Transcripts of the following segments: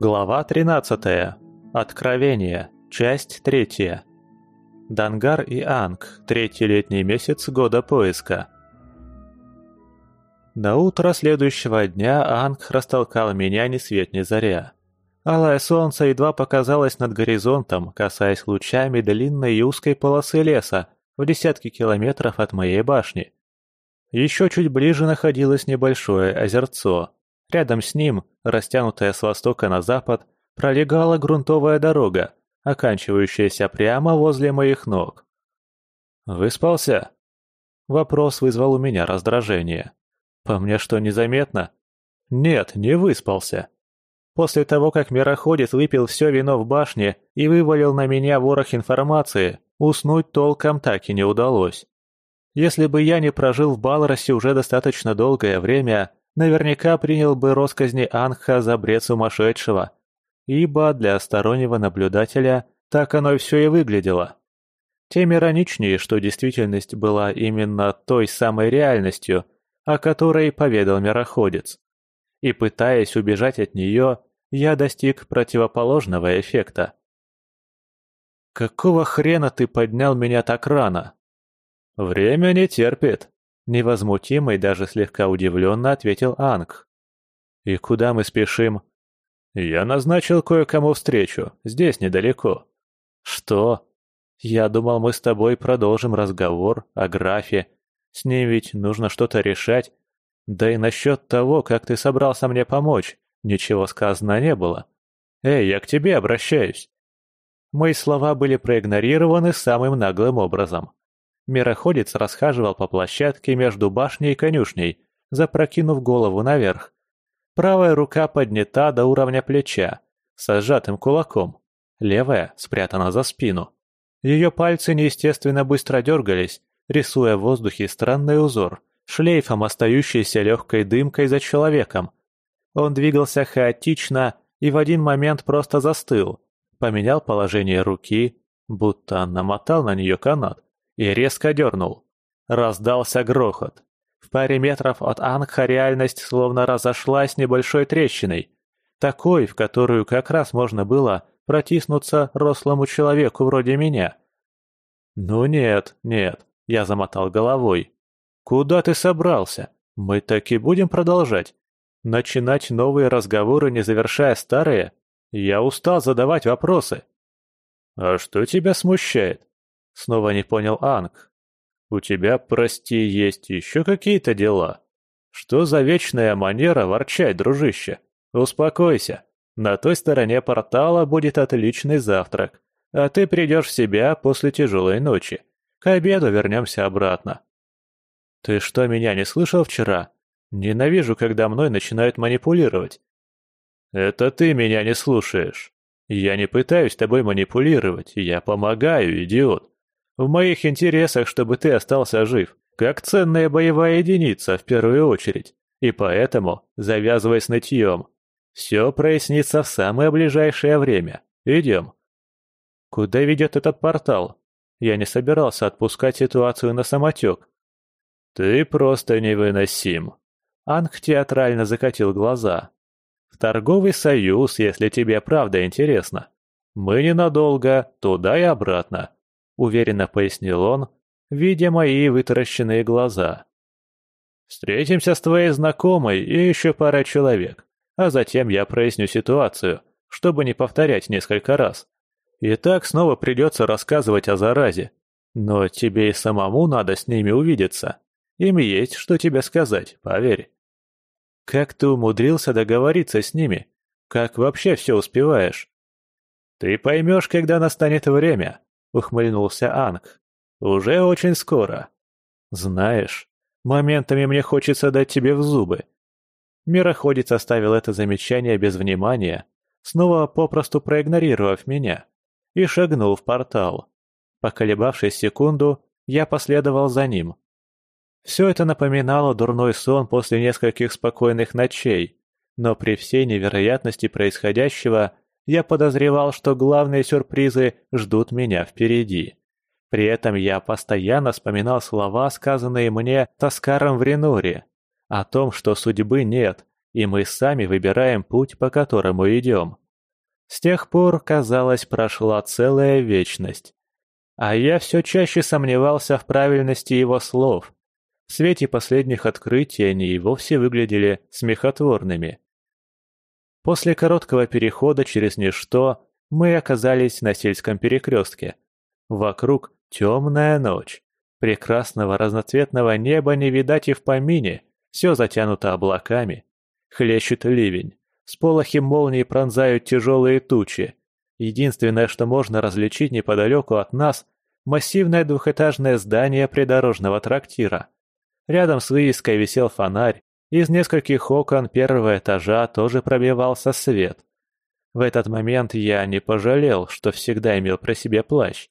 Глава 13. Откровение. Часть 3. Дангар и Анг. Третий летний месяц года поиска. На утро следующего дня Анг растолкал меня ни свет ни заря. Алое солнце едва показалось над горизонтом, касаясь лучами длинной и узкой полосы леса в десятки километров от моей башни. Еще чуть ближе находилось небольшое озерцо. Рядом с ним, растянутая с востока на запад, пролегала грунтовая дорога, оканчивающаяся прямо возле моих ног. «Выспался?» Вопрос вызвал у меня раздражение. «По мне что, незаметно?» «Нет, не выспался. После того, как мироходец выпил все вино в башне и вывалил на меня ворох информации, уснуть толком так и не удалось. Если бы я не прожил в Балросе уже достаточно долгое время, наверняка принял бы росказни Анха за бред сумасшедшего. Ибо для стороннего наблюдателя так оно все и выглядело. Тем ироничнее, что действительность была именно той самой реальностью, о которой поведал мироходец. И пытаясь убежать от нее, я достиг противоположного эффекта. «Какого хрена ты поднял меня так рано?» «Время не терпит», — невозмутимо даже слегка удивленно ответил Анг. «И куда мы спешим?» «Я назначил кое-кому встречу, здесь недалеко». «Что?» «Я думал, мы с тобой продолжим разговор о графе. С ним ведь нужно что-то решать. Да и насчет того, как ты собрался мне помочь, ничего сказано не было. Эй, я к тебе обращаюсь». Мои слова были проигнорированы самым наглым образом. Мироходец расхаживал по площадке между башней и конюшней, запрокинув голову наверх. Правая рука поднята до уровня плеча, со сжатым кулаком. Левая спрятана за спину. Ее пальцы неестественно быстро дергались, рисуя в воздухе странный узор, шлейфом остающийся легкой дымкой за человеком. Он двигался хаотично и в один момент просто застыл, поменял положение руки, будто намотал на нее канат, и резко дернул. Раздался грохот. В паре метров от Ангха реальность словно разошлась небольшой трещиной, такой, в которую как раз можно было протиснуться рослому человеку вроде меня. «Ну нет, нет», — я замотал головой. «Куда ты собрался? Мы так и будем продолжать? Начинать новые разговоры, не завершая старые? Я устал задавать вопросы». «А что тебя смущает?» Снова не понял Анг. «У тебя, прости, есть еще какие-то дела? Что за вечная манера ворчать, дружище? Успокойся. На той стороне портала будет отличный завтрак, а ты придешь в себя после тяжелой ночи. К обеду вернемся обратно». «Ты что, меня не слышал вчера? Ненавижу, когда мной начинают манипулировать». «Это ты меня не слушаешь. Я не пытаюсь тобой манипулировать, я помогаю, идиот. В моих интересах, чтобы ты остался жив, как ценная боевая единица в первую очередь. И поэтому завязывай с нытьем. Все прояснится в самое ближайшее время. Идем. Куда ведет этот портал? Я не собирался отпускать ситуацию на самотек. Ты просто невыносим. Анг театрально закатил глаза. В торговый союз, если тебе правда интересно. Мы ненадолго, туда и обратно уверенно пояснил он, видя мои вытаращенные глаза. «Встретимся с твоей знакомой и еще парой человек, а затем я проясню ситуацию, чтобы не повторять несколько раз. И так снова придется рассказывать о заразе. Но тебе и самому надо с ними увидеться. Им есть что тебе сказать, поверь». «Как ты умудрился договориться с ними? Как вообще все успеваешь?» «Ты поймешь, когда настанет время», — ухмыльнулся Анг. «Уже очень скоро. Знаешь, моментами мне хочется дать тебе в зубы». Мироходец оставил это замечание без внимания, снова попросту проигнорировав меня, и шагнул в портал. Поколебавшись секунду, я последовал за ним. Все это напоминало дурной сон после нескольких спокойных ночей, но при всей невероятности происходящего я подозревал, что главные сюрпризы ждут меня впереди. При этом я постоянно вспоминал слова, сказанные мне Таскаром в Ренуре, о том, что судьбы нет, и мы сами выбираем путь, по которому идем. С тех пор, казалось, прошла целая вечность. А я все чаще сомневался в правильности его слов. В свете последних открытий они и вовсе выглядели смехотворными. После короткого перехода через ничто мы оказались на сельском перекрестке. Вокруг темная ночь. Прекрасного разноцветного неба не видать и в помине, все затянуто облаками. Хлещет ливень. Сполохи молнии пронзают тяжелые тучи. Единственное, что можно различить неподалеку от нас – массивное двухэтажное здание придорожного трактира. Рядом с вывеской висел фонарь, из нескольких окон первого этажа тоже пробивался свет. В этот момент я не пожалел, что всегда имел при себе плащ.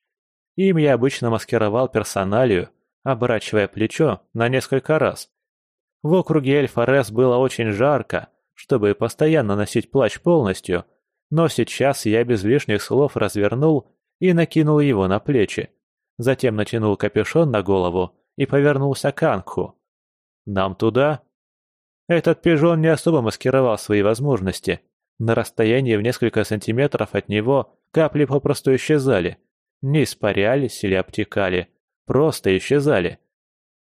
Им я обычно маскировал персоналию, оборачивая плечо на несколько раз. В округе Эльфорес было очень жарко, чтобы постоянно носить плащ полностью, но сейчас я без лишних слов развернул и накинул его на плечи. Затем натянул капюшон на голову и повернулся к Анху. «Нам туда?» Этот пижон не особо маскировал свои возможности. На расстоянии в несколько сантиметров от него капли попросту исчезали. Не испарялись или обтекали, просто исчезали.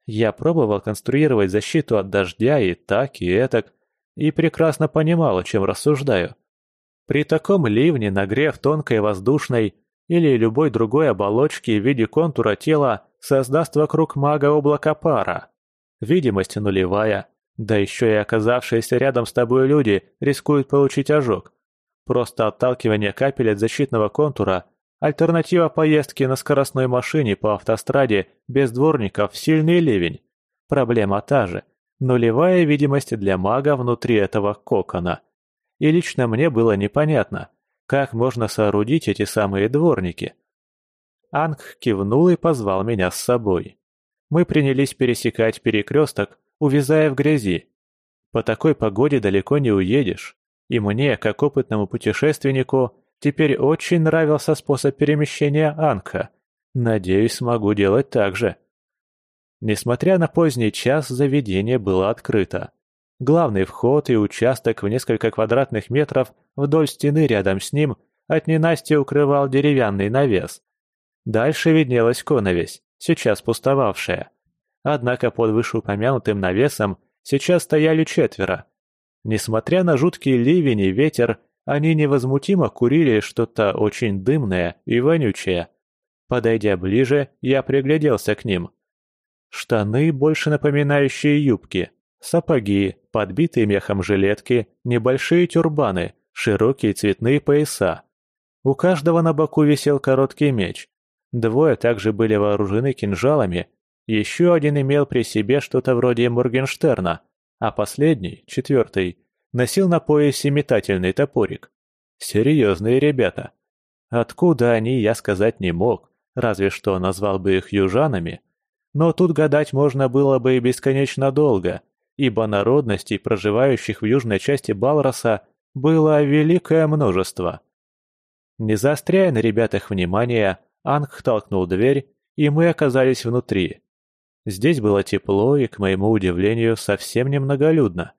Я пробовал конструировать защиту от дождя и так, и этак, и прекрасно понимал, о чем рассуждаю. При таком ливне нагрев тонкой воздушной или любой другой оболочки в виде контура тела создаст вокруг мага облако пара. Видимость нулевая, да еще и оказавшиеся рядом с тобой люди рискуют получить ожог. Просто отталкивание капель от защитного контура – альтернатива поездке на скоростной машине по автостраде без дворников сильный ливень. Проблема та же – Нулевая видимость для мага внутри этого кокона. И лично мне было непонятно, как можно соорудить эти самые дворники. Анг кивнул и позвал меня с собой. Мы принялись пересекать перекресток, увязая в грязи. По такой погоде далеко не уедешь. И мне, как опытному путешественнику, теперь очень нравился способ перемещения Анка. Надеюсь, смогу делать так же. Несмотря на поздний час, заведение было открыто. Главный вход и участок в несколько квадратных метров вдоль стены рядом с ним от ненасти укрывал деревянный навес. Дальше виднелась коновесь, сейчас пустовавшая. Однако под вышеупомянутым навесом сейчас стояли четверо. Несмотря на жуткий ливень и ветер, они невозмутимо курили что-то очень дымное и вонючее. Подойдя ближе, я пригляделся к ним. Штаны, больше напоминающие юбки, сапоги, подбитые мехом жилетки, небольшие тюрбаны, широкие цветные пояса. У каждого на боку висел короткий меч. Двое также были вооружены кинжалами, еще один имел при себе что-то вроде Моргенштерна, а последний, четвертый, носил на поясе метательный топорик. Серьезные ребята. Откуда они, я сказать не мог, разве что назвал бы их южанами. Но тут гадать можно было бы и бесконечно долго, ибо народностей, проживающих в южной части Балроса, было великое множество. Не заостряя на ребятах внимания, Анг толкнул дверь, и мы оказались внутри. Здесь было тепло и, к моему удивлению, совсем немноголюдно.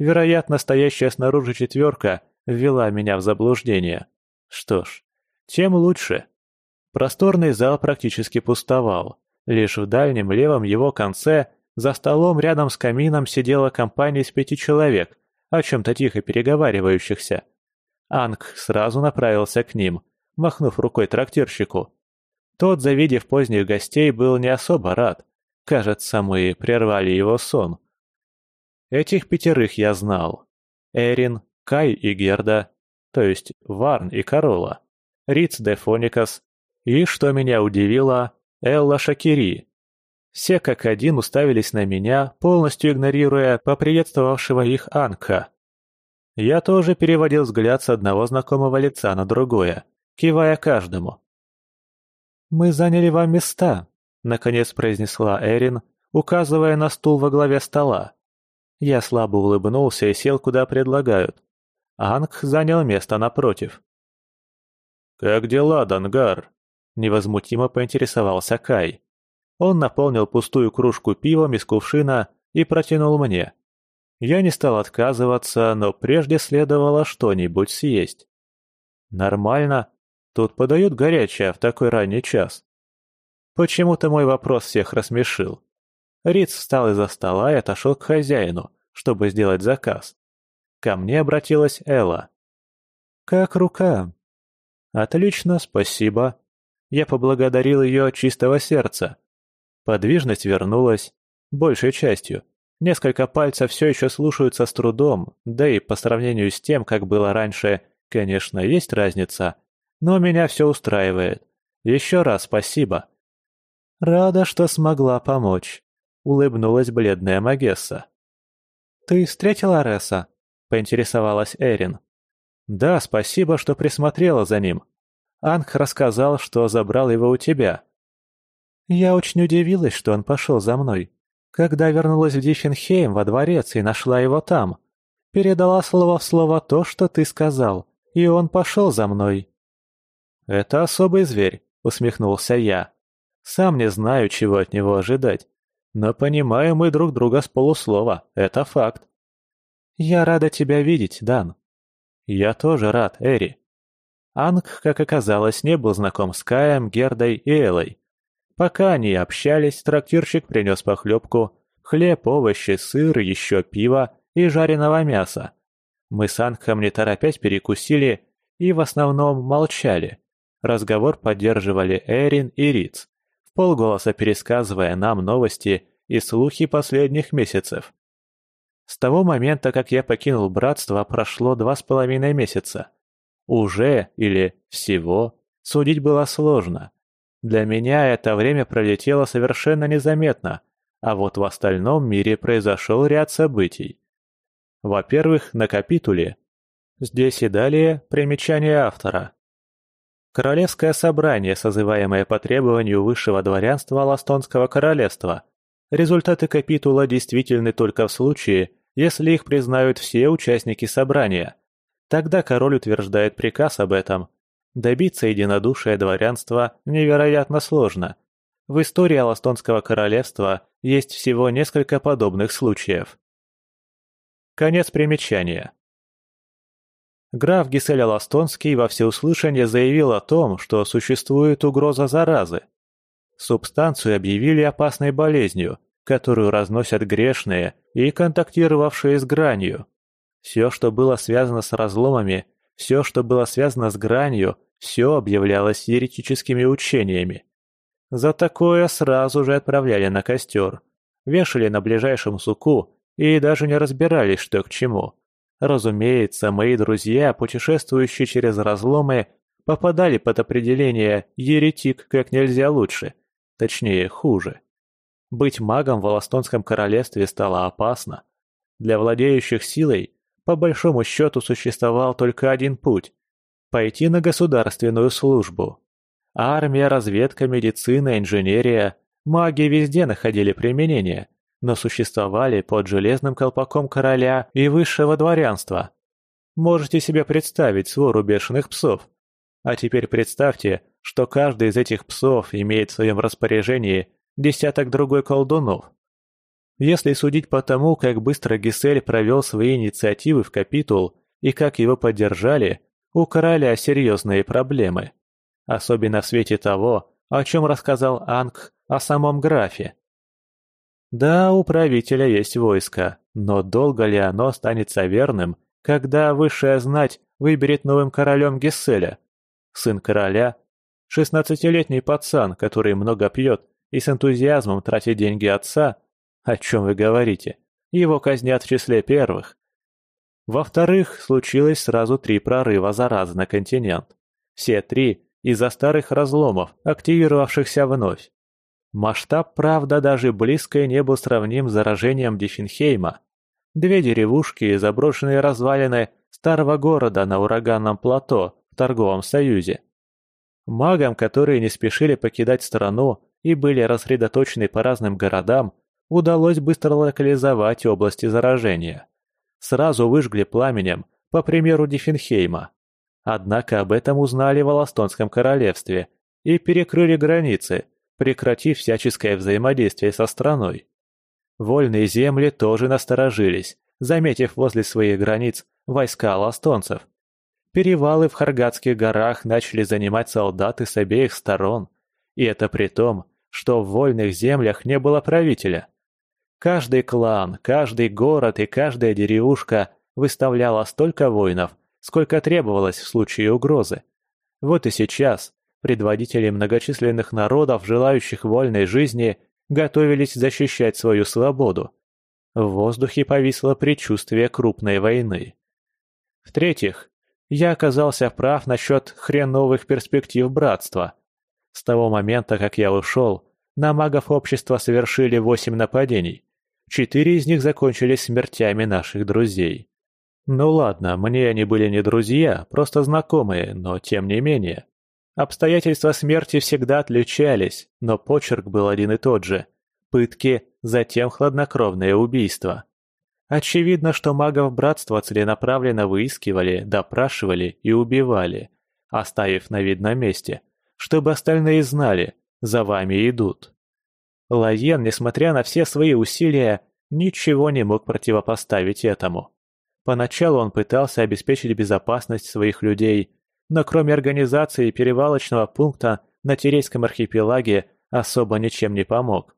Вероятно, стоящая снаружи четверка ввела меня в заблуждение. Что ж, тем лучше. Просторный зал практически пустовал. Лишь в дальнем левом его конце, за столом рядом с камином сидела компания из пяти человек, о чем-то тихо переговаривающихся. Анг сразу направился к ним, махнув рукой трактирщику. Тот, завидев поздних гостей, был не особо рад. Кажется, мы прервали его сон. Этих пятерых я знал. Эрин, Кай и Герда, то есть Варн и Корола, Риц де Фоникас и, что меня удивило, Элла Шакири. Все как один уставились на меня, полностью игнорируя поприветствовавшего их Анка. Я тоже переводил взгляд с одного знакомого лица на другое, кивая каждому. «Мы заняли вам места», — наконец произнесла Эрин, указывая на стул во главе стола. Я слабо улыбнулся и сел, куда предлагают. Анг занял место напротив. «Как дела, Дангар?» Невозмутимо поинтересовался Кай. Он наполнил пустую кружку пивом из кувшина и протянул мне. Я не стал отказываться, но прежде следовало что-нибудь съесть. Нормально. Тут подают горячее в такой ранний час. Почему-то мой вопрос всех рассмешил. Риц встал из-за стола и отошел к хозяину, чтобы сделать заказ. Ко мне обратилась Элла. «Как рука?» «Отлично, спасибо». Я поблагодарил ее от чистого сердца. Подвижность вернулась, большей частью. Несколько пальцев все еще слушаются с трудом, да и по сравнению с тем, как было раньше, конечно, есть разница. Но меня все устраивает. Еще раз спасибо. Рада, что смогла помочь. Улыбнулась бледная Магесса. «Ты встретила Реса?» — поинтересовалась Эрин. «Да, спасибо, что присмотрела за ним. Анг рассказал, что забрал его у тебя». «Я очень удивилась, что он пошел за мной. Когда вернулась в Диффенхейм во дворец и нашла его там, передала слово в слово то, что ты сказал, и он пошел за мной». «Это особый зверь», — усмехнулся я. «Сам не знаю, чего от него ожидать. Но понимаем мы друг друга с полуслова, это факт». «Я рада тебя видеть, Дан». «Я тоже рад, Эри». Анг, как оказалось, не был знаком с Каем, Гердой и Элой. Пока они общались, трактирщик принес похлебку, хлеб, овощи, сыр, еще пиво и жареного мяса. Мы с Ангхом не торопясь перекусили и в основном молчали. Разговор поддерживали Эрин и Риц, полголоса пересказывая нам новости и слухи последних месяцев. С того момента, как я покинул братство, прошло два с половиной месяца. Уже или всего судить было сложно. Для меня это время пролетело совершенно незаметно, а вот в остальном мире произошел ряд событий. Во-первых, на капитуле. Здесь и далее примечание автора. Королевское собрание, созываемое по требованию высшего дворянства Аластонского королевства. Результаты капитула действительны только в случае, если их признают все участники собрания. Тогда король утверждает приказ об этом, Добиться единодушия дворянства невероятно сложно. В истории Аластонского королевства есть всего несколько подобных случаев. Конец примечания. Граф Гисель Аластонский во всеуслышание заявил о том, что существует угроза заразы. Субстанцию объявили опасной болезнью, которую разносят грешные и контактировавшие с гранью. Все, что было связано с разломами, все, что было связано с гранью, все объявлялось еретическими учениями. За такое сразу же отправляли на костер, вешали на ближайшем суку и даже не разбирались, что к чему. Разумеется, мои друзья, путешествующие через разломы, попадали под определение «еретик» как нельзя лучше, точнее, хуже. Быть магом в Аластонском королевстве стало опасно. Для владеющих силой, по большому счету, существовал только один путь пойти на государственную службу. Армия, разведка, медицина, инженерия, маги везде находили применение, но существовали под железным колпаком короля и высшего дворянства. Можете себе представить свору бешеных псов. А теперь представьте, что каждый из этих псов имеет в своем распоряжении десяток другой колдунов. Если судить по тому, как быстро Гисель провел свои инициативы в капитул и как его поддержали, у короля серьезные проблемы. Особенно в свете того, о чем рассказал Анг о самом графе. Да, у правителя есть войско, но долго ли оно останется верным, когда высшая знать выберет новым королем Гесселя? Сын короля? Шестнадцатилетний пацан, который много пьет и с энтузиазмом тратит деньги отца? О чем вы говорите? Его казнят в числе первых. Во-вторых, случилось сразу три прорыва заразы на континент. Все три из-за старых разломов, активировавшихся вновь. Масштаб, правда, даже близко не был сравним с заражением Диффенхейма. Две деревушки и заброшенные развалины старого города на ураганном плато в торговом союзе. Магам, которые не спешили покидать страну и были рассредоточены по разным городам, удалось быстро локализовать области заражения сразу выжгли пламенем, по примеру Диффенхейма. Однако об этом узнали в Аластонском королевстве и перекрыли границы, прекратив всяческое взаимодействие со страной. Вольные земли тоже насторожились, заметив возле своих границ войска аластонцев. Перевалы в Харгатских горах начали занимать солдаты с обеих сторон, и это при том, что в вольных землях не было правителя. Каждый клан, каждый город и каждая деревушка выставляла столько воинов, сколько требовалось в случае угрозы. Вот и сейчас предводители многочисленных народов, желающих вольной жизни, готовились защищать свою свободу. В воздухе повисло предчувствие крупной войны. В-третьих, я оказался прав насчет хреновых перспектив братства. С того момента, как я ушел, на магов общества совершили восемь нападений. Четыре из них закончились смертями наших друзей. Ну ладно, мне они были не друзья, просто знакомые, но тем не менее. Обстоятельства смерти всегда отличались, но почерк был один и тот же. Пытки, затем хладнокровное убийство. Очевидно, что магов братства целенаправленно выискивали, допрашивали и убивали, оставив на видном месте, чтобы остальные знали, за вами идут. Лаен, несмотря на все свои усилия, ничего не мог противопоставить этому. Поначалу он пытался обеспечить безопасность своих людей, но кроме организации перевалочного пункта на Терейском архипелаге особо ничем не помог.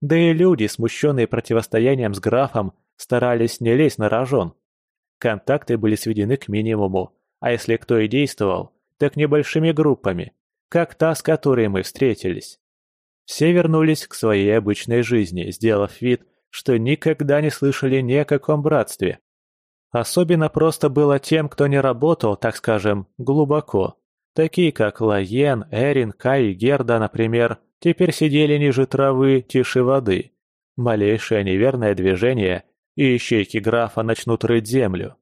Да и люди, смущенные противостоянием с графом, старались не лезть на рожон. Контакты были сведены к минимуму, а если кто и действовал, так небольшими группами, как та, с которой мы встретились. Все вернулись к своей обычной жизни, сделав вид, что никогда не слышали ни о каком братстве. Особенно просто было тем, кто не работал, так скажем, глубоко. Такие как Лаен, Эрин, Кай и Герда, например, теперь сидели ниже травы, тише воды. Малейшее неверное движение, и ищейки графа начнут рыть землю.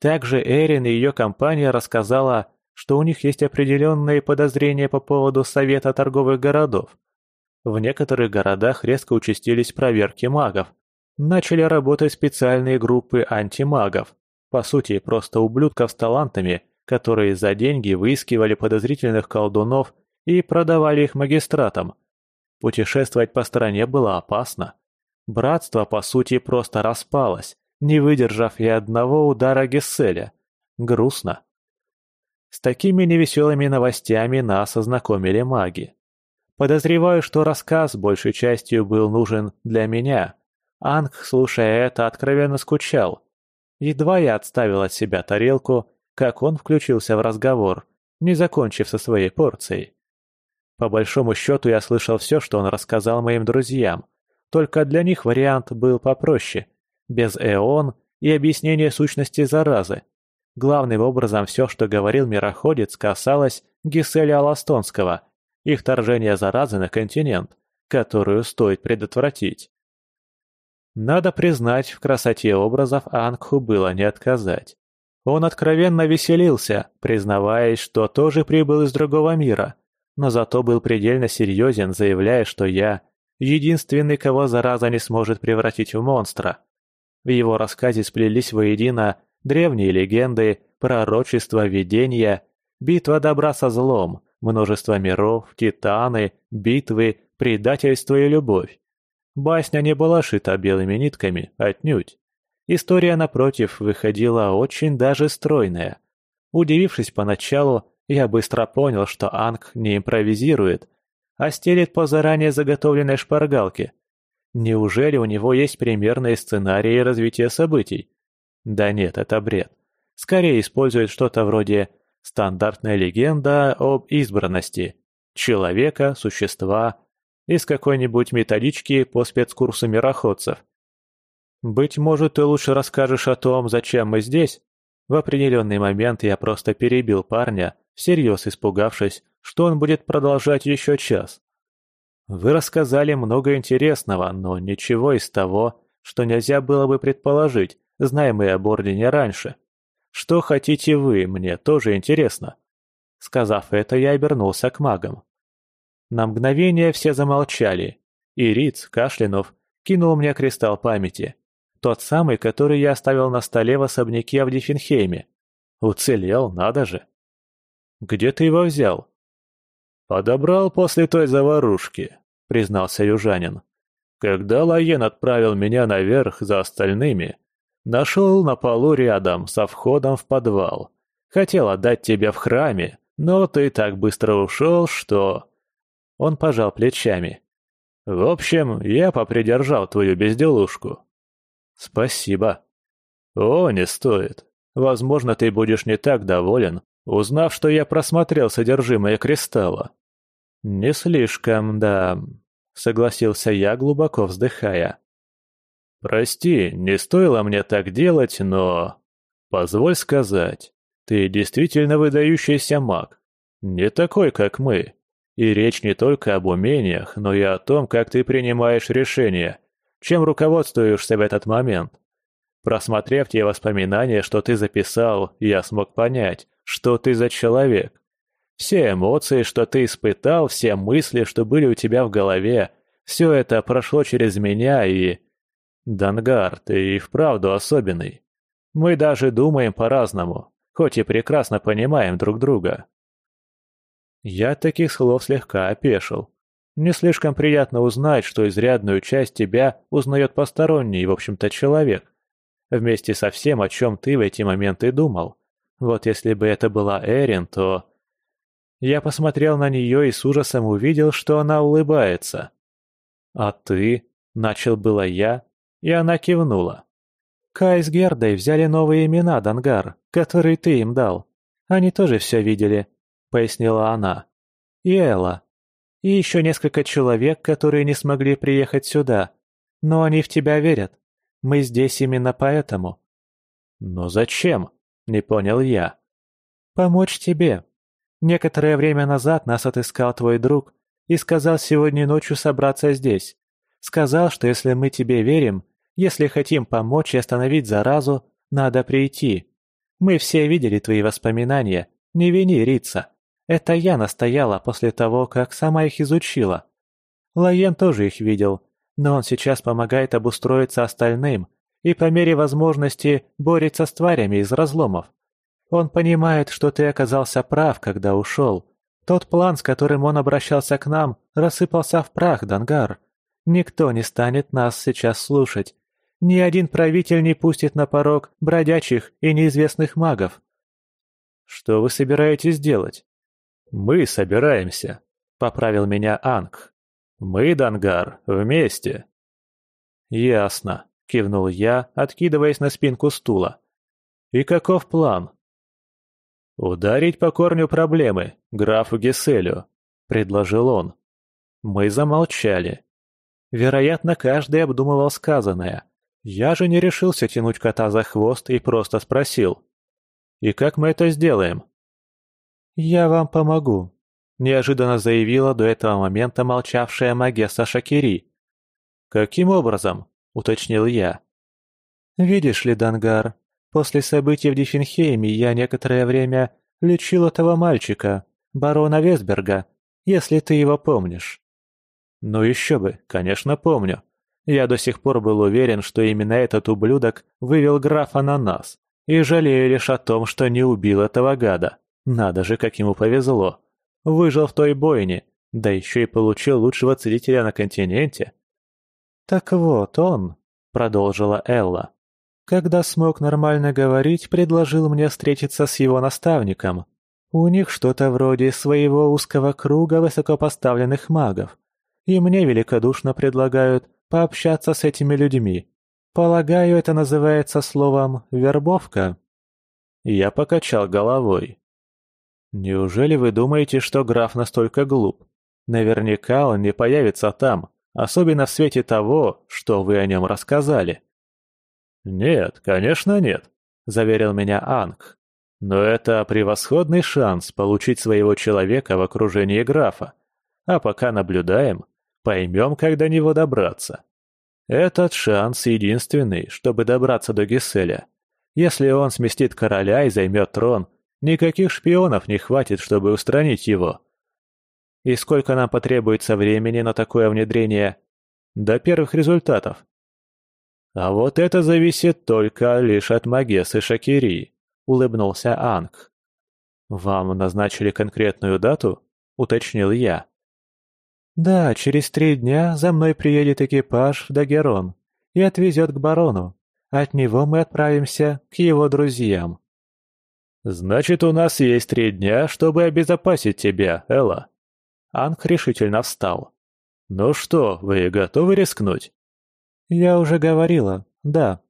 Также Эрин и ее компания рассказала, что у них есть определенные подозрения по поводу Совета торговых городов. В некоторых городах резко участились проверки магов, Начали работать специальные группы антимагов, по сути, просто ублюдков с талантами, которые за деньги выискивали подозрительных колдунов и продавали их магистратам. Путешествовать по стране было опасно. Братство, по сути, просто распалось, не выдержав и одного удара Гесселя. Грустно. С такими невеселыми новостями нас ознакомили маги. Подозреваю, что рассказ большей частью был нужен для меня, Анг, слушая это, откровенно скучал. Едва я отставил от себя тарелку, как он включился в разговор, не закончив со своей порцией. По большому счету я слышал все, что он рассказал моим друзьям, только для них вариант был попроще, без эон и объяснения сущности заразы. Главным образом все, что говорил мироходец, касалось Гиселя Аластонского и вторжения заразы на континент, которую стоит предотвратить. Надо признать, в красоте образов Ангху было не отказать. Он откровенно веселился, признаваясь, что тоже прибыл из другого мира, но зато был предельно серьезен, заявляя, что я — единственный, кого зараза не сможет превратить в монстра. В его рассказе сплелись воедино древние легенды, пророчества, видения, битва добра со злом, множество миров, титаны, битвы, предательство и любовь. Басня не была шита белыми нитками, отнюдь. История, напротив, выходила очень даже стройная. Удивившись поначалу, я быстро понял, что Анг не импровизирует, а стелит по заранее заготовленной шпаргалке. Неужели у него есть примерные сценарии развития событий? Да нет, это бред. Скорее использует что-то вроде «стандартная легенда об избранности» человека, существа, из какой-нибудь методички по спецкурсу мироходцев. Быть может, ты лучше расскажешь о том, зачем мы здесь? В определенный момент я просто перебил парня, всерьез испугавшись, что он будет продолжать еще час. Вы рассказали много интересного, но ничего из того, что нельзя было бы предположить, зная мы об Ордене раньше. Что хотите вы, мне тоже интересно. Сказав это, я обернулся к магам. На мгновение все замолчали, и Риц, кашлянув, кинул мне кристалл памяти. Тот самый, который я оставил на столе в особняке в Диффенхейме. Уцелел, надо же. «Где ты его взял?» «Подобрал после той заварушки», — признался южанин. «Когда Лаен отправил меня наверх за остальными, нашел на полу рядом со входом в подвал. Хотел отдать тебе в храме, но ты так быстро ушел, что...» Он пожал плечами. «В общем, я попридержал твою безделушку». «Спасибо». «О, не стоит. Возможно, ты будешь не так доволен, узнав, что я просмотрел содержимое кристалла». «Не слишком, да», — согласился я, глубоко вздыхая. «Прости, не стоило мне так делать, но...» «Позволь сказать, ты действительно выдающийся маг. Не такой, как мы. И речь не только об умениях, но и о том, как ты принимаешь решения, чем руководствуешься в этот момент. Просмотрев те воспоминания, что ты записал, я смог понять, что ты за человек. Все эмоции, что ты испытал, все мысли, что были у тебя в голове, все это прошло через меня и... Дангар, ты и вправду особенный. Мы даже думаем по-разному, хоть и прекрасно понимаем друг друга. Я от таких слов слегка опешил. Не слишком приятно узнать, что изрядную часть тебя узнает посторонний, в общем-то, человек. Вместе со всем, о чем ты в эти моменты думал. Вот если бы это была Эрин, то... Я посмотрел на нее и с ужасом увидел, что она улыбается. «А ты?» — начал было я, и она кивнула. Кай с Гердой взяли новые имена, Дангар, которые ты им дал. Они тоже все видели, пояснила она. И Элла. И еще несколько человек, которые не смогли приехать сюда. Но они в тебя верят. Мы здесь именно поэтому. Но зачем? Не понял я. Помочь тебе. Некоторое время назад нас отыскал твой друг и сказал сегодня ночью собраться здесь. Сказал, что если мы тебе верим, если хотим помочь и остановить заразу, надо прийти. Мы все видели твои воспоминания, не вини Рица. Это я настояла после того, как сама их изучила. Лаен тоже их видел, но он сейчас помогает обустроиться остальным и по мере возможности борется с тварями из разломов. Он понимает, что ты оказался прав, когда ушел. Тот план, с которым он обращался к нам, рассыпался в прах, Дангар. Никто не станет нас сейчас слушать, ни один правитель не пустит на порог бродячих и неизвестных магов. Что вы собираетесь делать? Мы собираемся, поправил меня Анг. Мы, Дангар, вместе. Ясно, кивнул я, откидываясь на спинку стула. И каков план? Ударить по корню проблемы, графу Геселю, предложил он. Мы замолчали. Вероятно, каждый обдумывал сказанное, я же не решился тянуть кота за хвост и просто спросил. «И как мы это сделаем?» «Я вам помогу», — неожиданно заявила до этого момента молчавшая Магесса Шакири. «Каким образом?» — уточнил я. «Видишь ли, Дангар, после событий в Диффенхейме я некоторое время лечил этого мальчика, барона Весберга, если ты его помнишь». «Ну еще бы, конечно, помню. Я до сих пор был уверен, что именно этот ублюдок вывел графа на нас, и жалею лишь о том, что не убил этого гада. Надо же, как ему повезло. Выжил в той бойне, да еще и получил лучшего целителя на континенте. «Так вот он», — продолжила Элла, — «когда смог нормально говорить, предложил мне встретиться с его наставником. У них что-то вроде своего узкого круга высокопоставленных магов, и мне великодушно предлагают пообщаться с этими людьми. Полагаю, это называется словом «вербовка». Я покачал головой. Неужели вы думаете, что граф настолько глуп? Наверняка он не появится там, особенно в свете того, что вы о нем рассказали. Нет, конечно нет, заверил меня Анг. Но это превосходный шанс получить своего человека в окружении графа. А пока наблюдаем, Поймем, как до него добраться. Этот шанс единственный, чтобы добраться до Геселя. Если он сместит короля и займет трон, никаких шпионов не хватит, чтобы устранить его. И сколько нам потребуется времени на такое внедрение? До первых результатов. А вот это зависит только лишь от Магесы Шакири, улыбнулся Анг. Вам назначили конкретную дату? уточнил я. «Да, через три дня за мной приедет экипаж в Дагерон и отвезет к барону. От него мы отправимся к его друзьям». «Значит, у нас есть три дня, чтобы обезопасить тебя, Элла». Анг решительно встал. «Ну что, вы готовы рискнуть?» «Я уже говорила, да».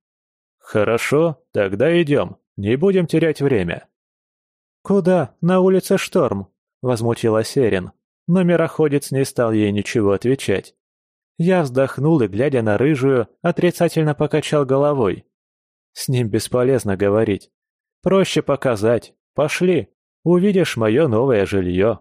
«Хорошо, тогда идем, не будем терять время». «Куда? На улице шторм», — возмутилась Эрин, но мироходец не стал ей ничего отвечать. Я вздохнул и, глядя на рыжую, отрицательно покачал головой. С ним бесполезно говорить. Проще показать. Пошли, увидишь мое новое жилье.